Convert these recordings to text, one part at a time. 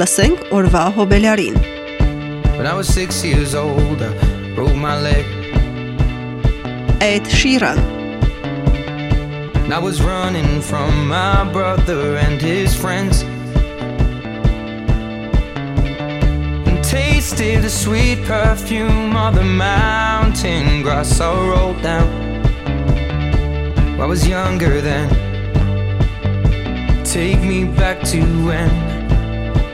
Լսենք օրվա հոբելյարին։ When I was 6 years old, I broke my leg. Ed Sheeran, And I was running from my brother and his friends. And tasted the sweet perfume of the mountain grass I rolled down. I was younger then. Take me back to when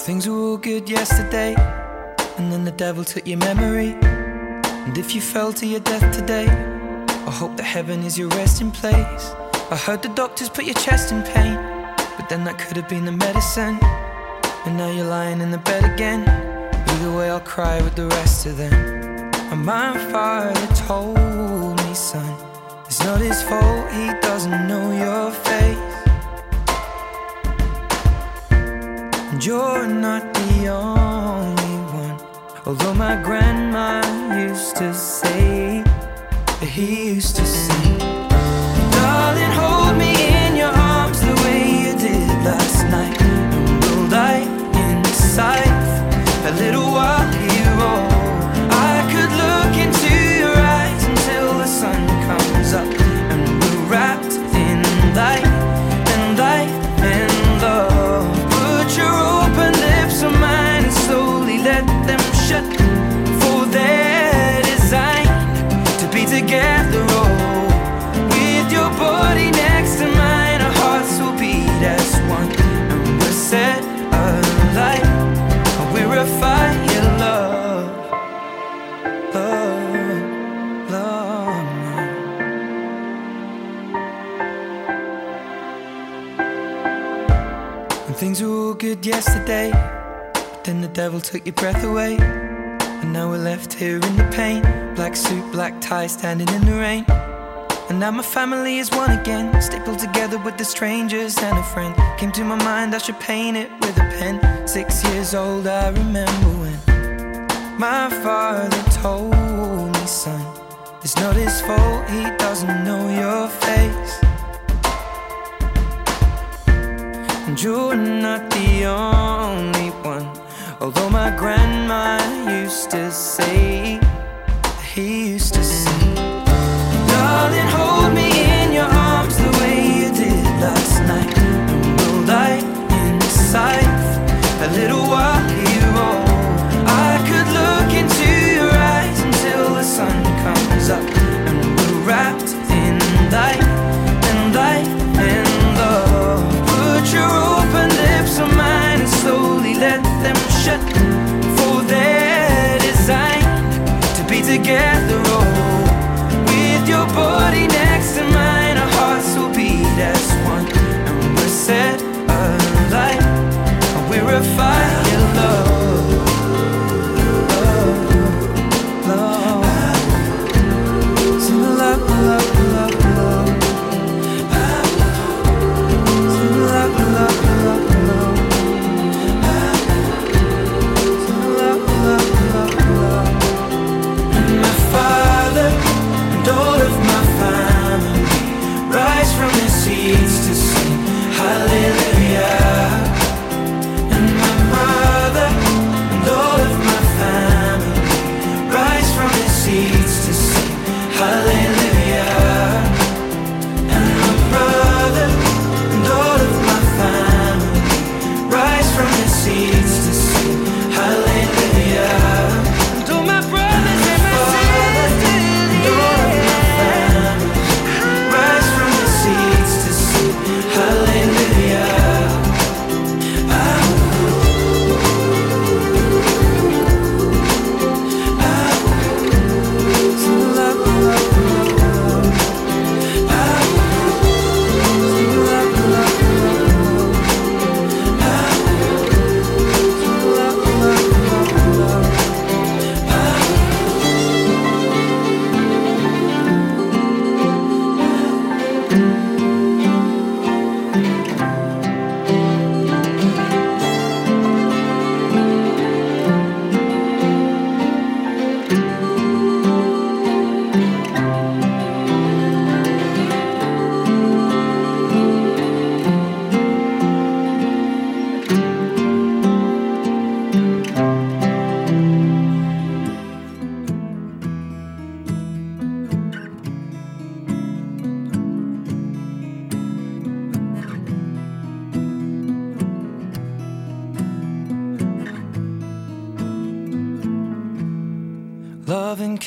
Things were all good yesterday, and then the devil took your memory. And if you fell to your death today, I hope that heaven is your resting place. I heard the doctors put your chest in pain, but then that could have been the medicine. And now you're lying in the bed again. Either way, I'll cry with the rest of them. And my father told me son. It's not his fault, he doesn't know your face. You're not the only one. Although my grandma used to say, he used to sing, Darling, hold me in your arms the way you did last night. Took your breath away. And now we're left here in the pain. Black suit, black tie, standing in the rain. And now my family is one again, stapled together with the strangers and a friend. Came to my mind, I should paint it with a pen. Six years old, I remember when my father told me, son, it's not his fault, he doesn't know your face. And you're not the only. Although my grandma used to say, he used to sing, Darling, hold me in your arms the way you did last night. And we'll die inside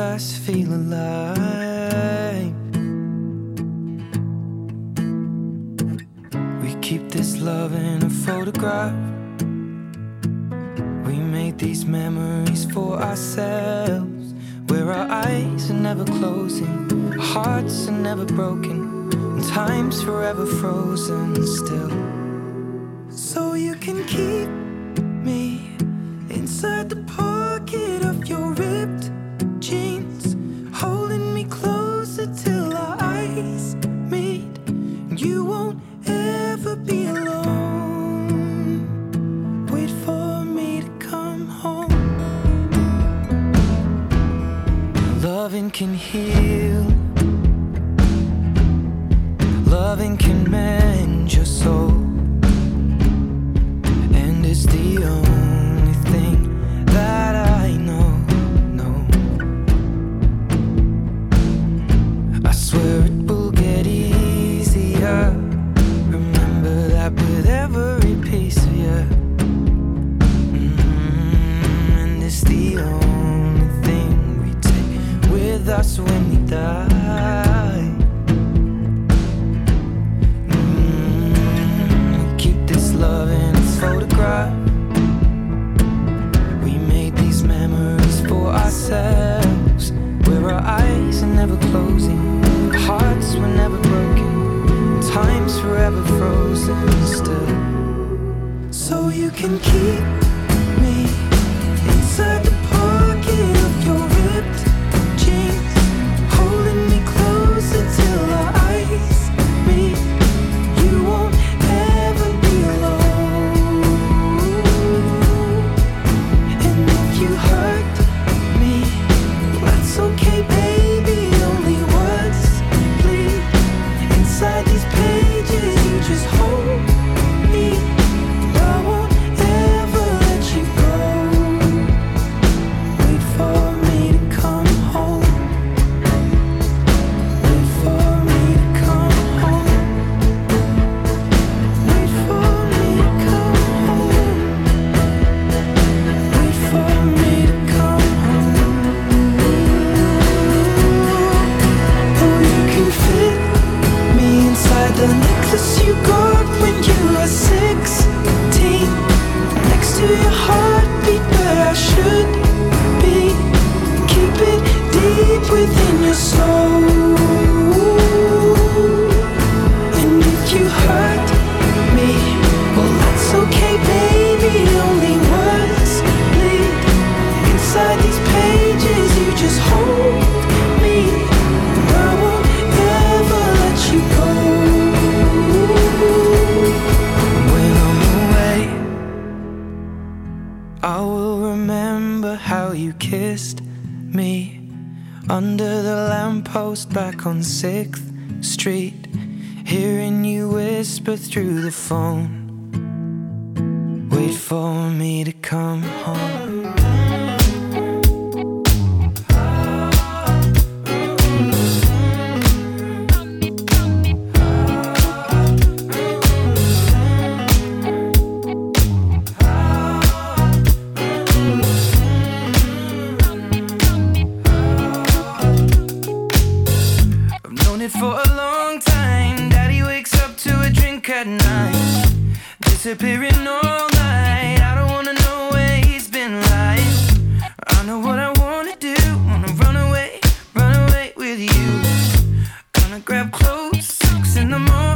us feel alive. we keep this love in a photograph. We made these memories for ourselves, where our eyes are never closing, our hearts are never broken, and time's forever frozen still. So you can keep me inside the pocket of your ripped can heal. back on 6th Street, hearing you whisper through the phone. Wait for me to come. wanna grab clothes, in the morning.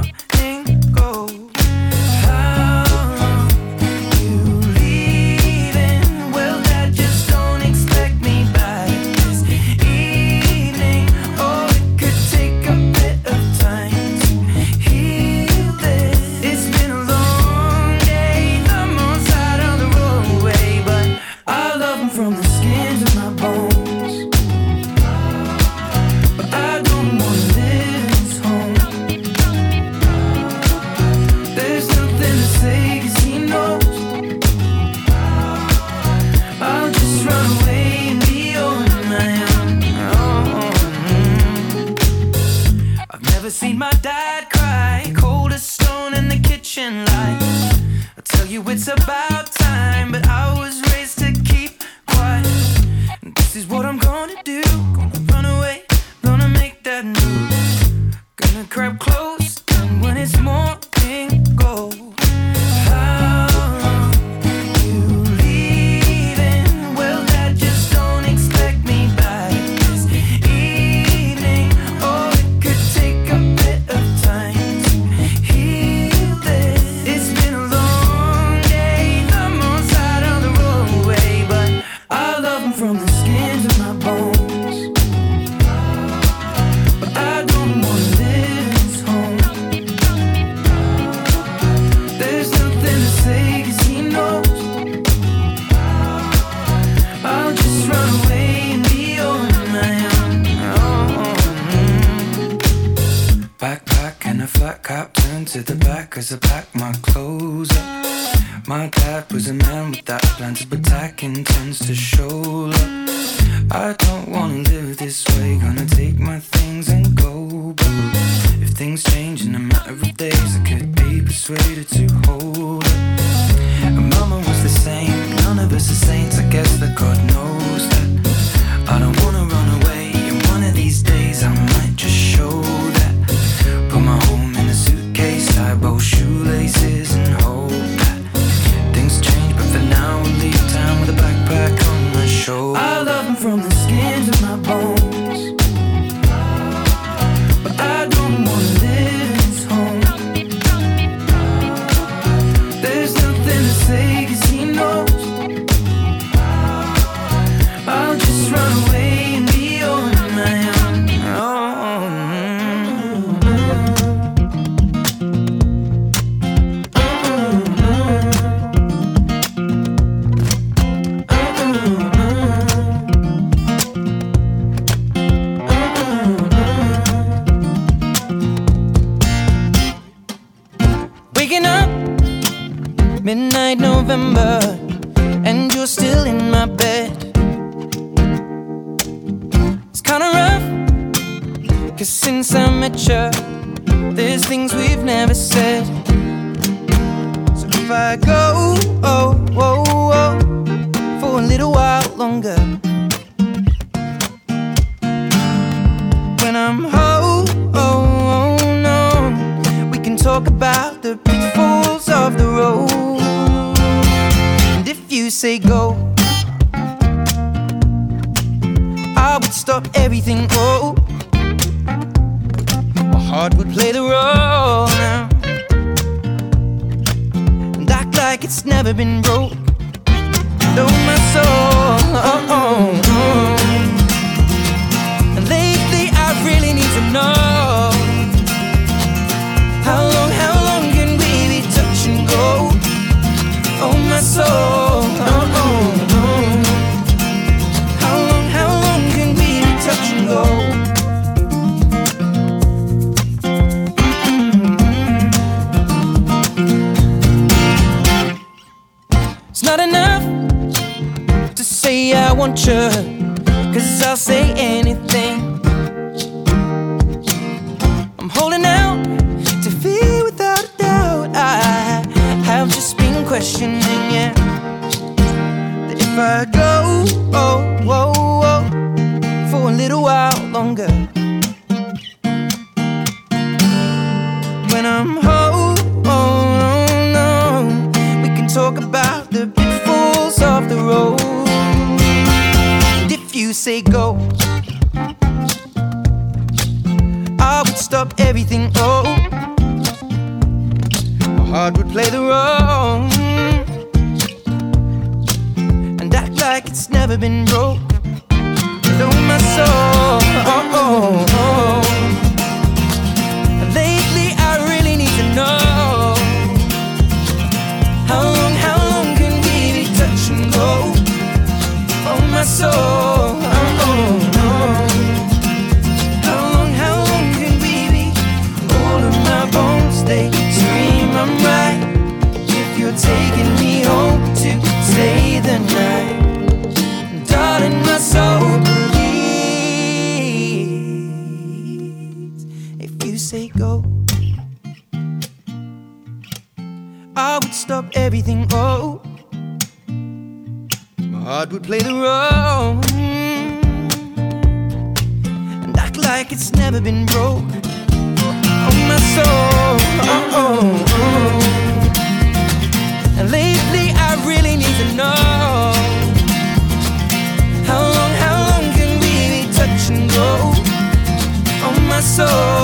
Talk about the pitfalls of the road. And if you say go, I would stop everything. Oh, my heart would play the role now and act like it's never been broke. Know my soul. Oh, oh, oh. And lately, I really need to know oh, oh. How long, how long can we touch and go? It's not enough to say I want you, cause I'll say anything. Questioning, yeah. That if I go, oh, oh, oh, for a little while longer. When I'm home, oh, no, no, we can talk about the pitfalls of the road. And if you say go, I would stop everything. Oh, my heart would play the role never been broke. Know my soul. Oh, oh, Stop everything. Oh, my heart would play the role and act like it's never been broke. Oh, my soul. Oh, oh, oh. And lately, I really need to know how long, how long can we be touch and go? Oh, my soul.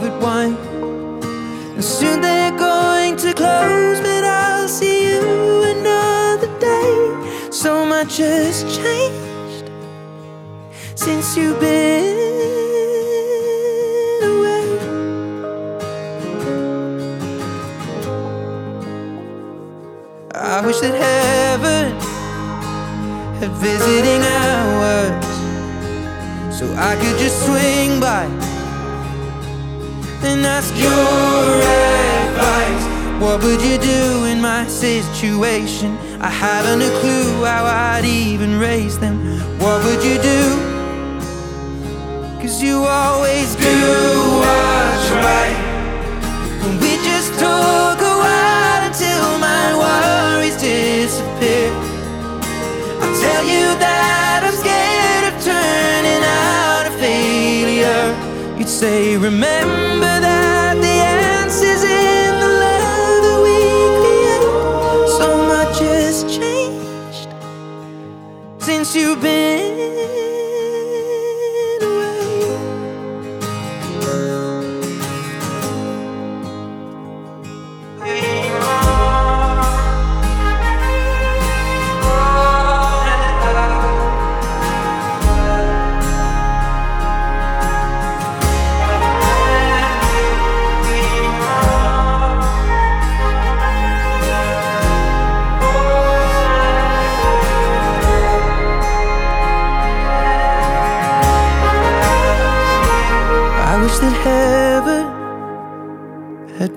Favorite wine. And soon they're going to close, but I'll see you another day. So much has changed since you've been away. I wish that heaven had visiting hours so I could just swing by and ask your advice. What would you do in my situation? I haven't a clue how I'd even raise them. What would you do? Cause you always do what's right. And we just talk say, remember that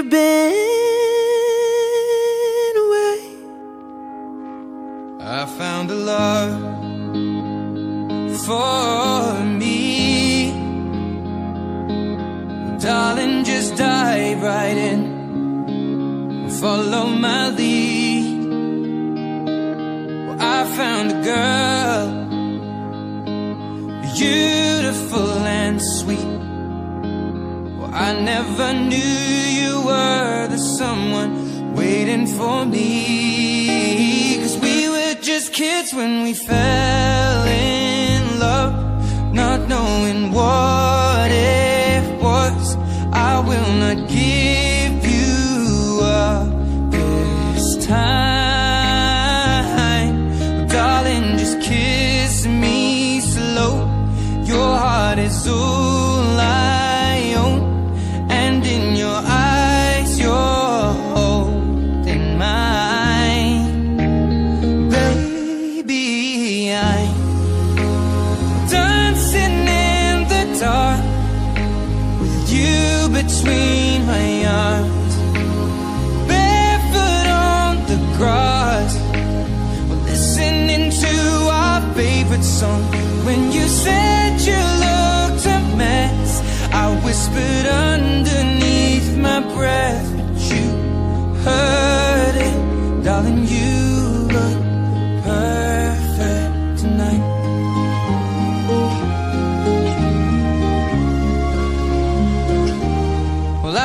you've been away. I found a love for me. Darling, just dive right in. Follow my lead. Well, I found a girl, beautiful and sweet. Well, I never knew you were the someone waiting for me. Cause we were just kids when we fell in love, not knowing what it was. I will not give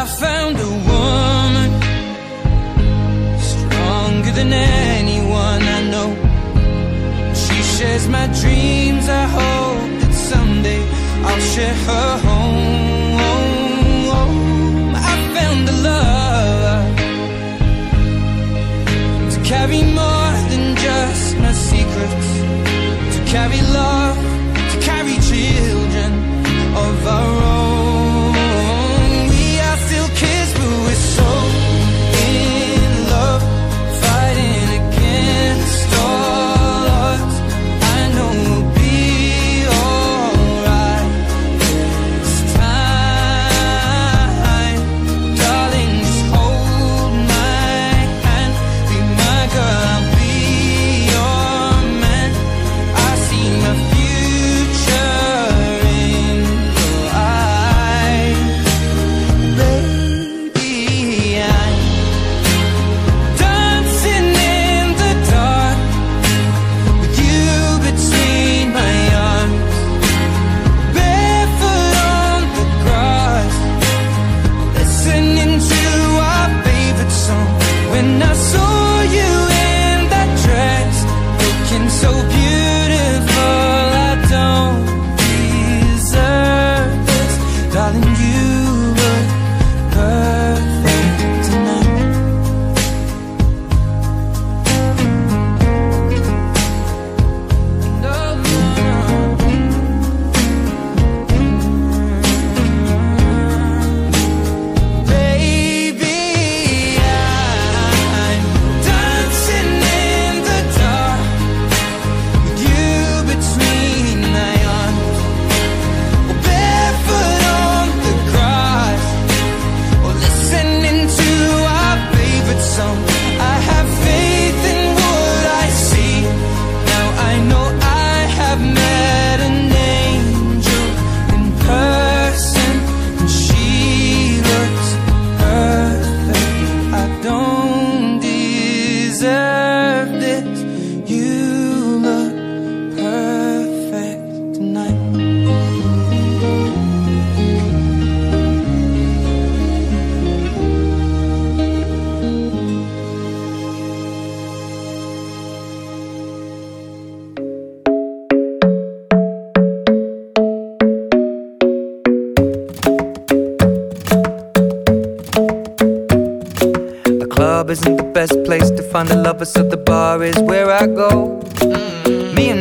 I found a woman stronger than anyone I know. She shares my dreams. I hope that someday I'll share her home. I found a love to carry more than just my secrets, to carry love.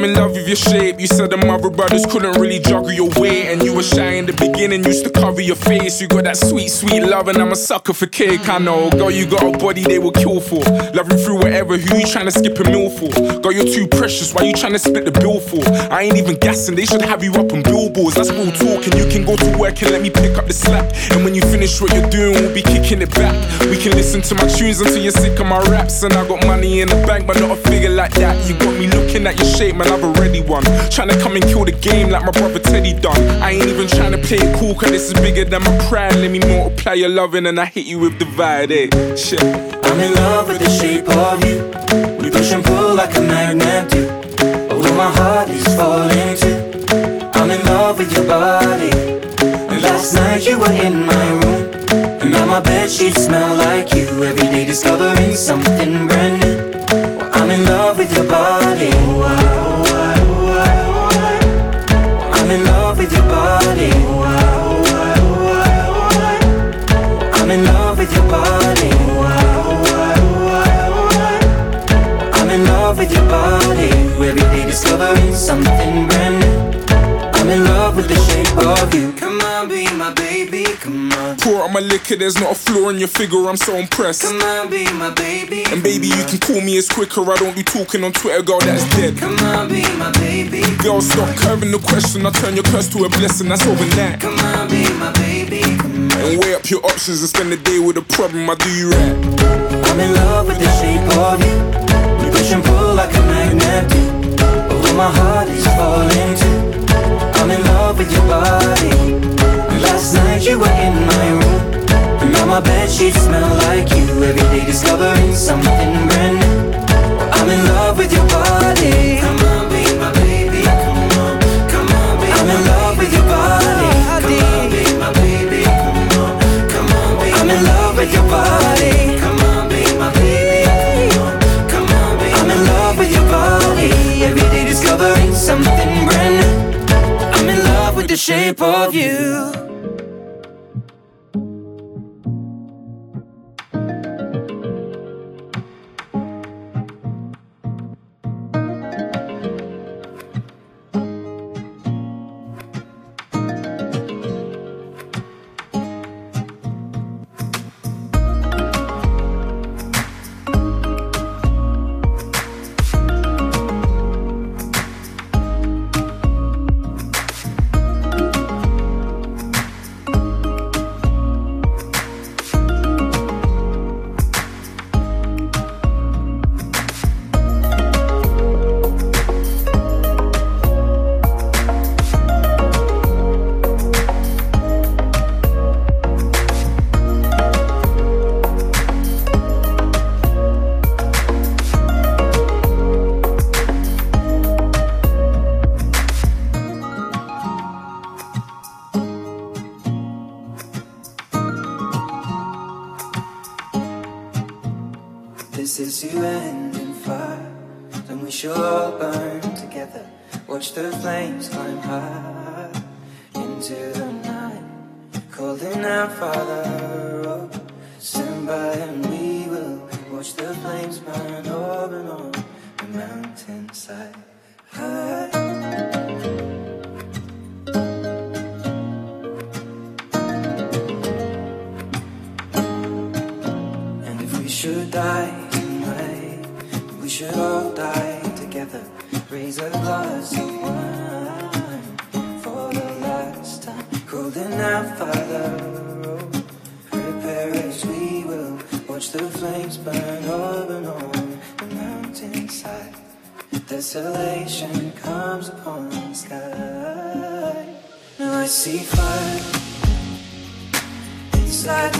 I'm in love your shape. You said the mother brothers couldn't really juggle your weight, and you were shy in the beginning, used to cover your face. You got that sweet, sweet love, and I'm a sucker for cake. I know, girl, you got a body they will kill for. Loving through whatever, who you trying to skip a meal for? Girl, you're too precious, why you trying to split the bill for? I ain't even gassing, they should have you up on billboards. That's real talk, and you can go to work and let me pick up the slack. And when you finish what you're doing, we'll be kicking it back. We can listen to my tunes until you're sick of my raps, and I got money in the bank, but not a figure like that. You got me looking at your shape, man, I've already won. Trying to come and kill the game like my brother Teddy done. I ain't even trying to play it cool, cause this is bigger than my pride. Let me multiply your loving, and I hit you with divide, eh? Shit. I'm in love with the shape of you. We push and pull like a magnet do. Although my heart is falling too. I'm in love with your body. And last night you were in my room. And now my bed sheets smell like you. Every day discovering something brand new. I'm in love with your body. Oh, I, in love with the shape of you. Come on, be my baby, come on. Pour out my liquor, there's not a flaw in your figure, I'm so impressed. Come on, be my baby. And baby, you can call me as quicker, I don't be talking on Twitter, girl, that's dead. Come on, be my baby. Girl, stop curving the question, I turn your curse to a blessing, that's over that. Come on, be my baby. And weigh up your options and spend the day with a problem, I do you right. I'm in love with the shape Desolation comes upon the sky. Now I see fire. It's like